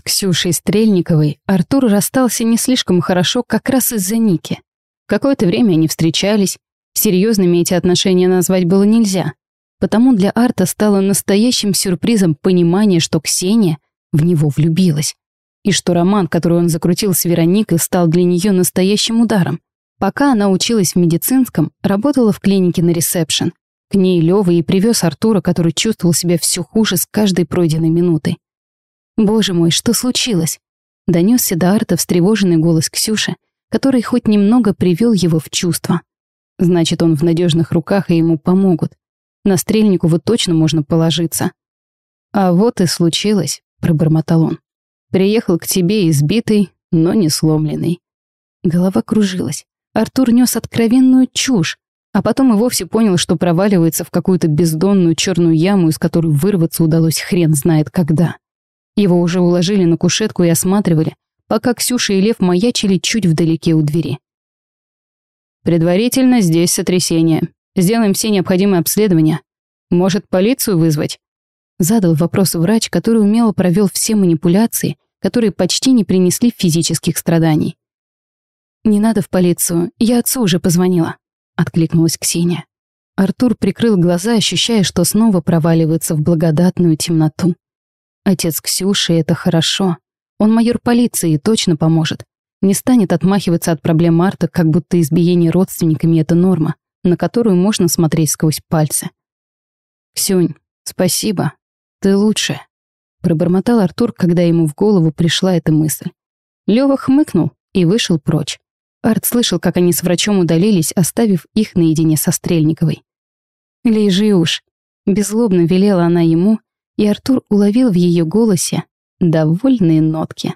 С Ксюшей Стрельниковой Артур расстался не слишком хорошо как раз из-за Ники. Какое-то время они встречались, серьезными эти отношения назвать было нельзя. Потому для Арта стало настоящим сюрпризом понимание, что Ксения в него влюбилась. И что роман, который он закрутил с Вероникой, стал для нее настоящим ударом. Пока она училась в медицинском, работала в клинике на ресепшн. К ней Лёва и привез Артура, который чувствовал себя все хуже с каждой пройденной минутой. «Боже мой, что случилось?» Донесся до Арта встревоженный голос Ксюши, который хоть немного привел его в чувство. Значит, он в надежных руках, и ему помогут. На Стрельникову точно можно положиться. «А вот и случилось», — пробормотал он. «Приехал к тебе избитый, но не сломленный». Голова кружилась. Артур нес откровенную чушь, а потом и вовсе понял, что проваливается в какую-то бездонную черную яму, из которой вырваться удалось хрен знает когда. Его уже уложили на кушетку и осматривали, пока Ксюша и Лев маячили чуть вдалеке у двери. «Предварительно здесь сотрясение. Сделаем все необходимые обследования. Может, полицию вызвать?» Задал вопрос врач, который умело провел все манипуляции, которые почти не принесли физических страданий. «Не надо в полицию, я отцу уже позвонила», — откликнулась Ксения. Артур прикрыл глаза, ощущая, что снова проваливается в благодатную темноту. Отец Ксюши — это хорошо. Он майор полиции и точно поможет. Не станет отмахиваться от проблем Марта, как будто избиение родственниками — это норма, на которую можно смотреть сквозь пальцы. «Ксюнь, спасибо. Ты лучше», — пробормотал Артур, когда ему в голову пришла эта мысль. Лёва хмыкнул и вышел прочь. Арт слышал, как они с врачом удалились, оставив их наедине со Стрельниковой. «Лежи уж», — беззлобно велела она ему, и Артур уловил в ее голосе довольные нотки.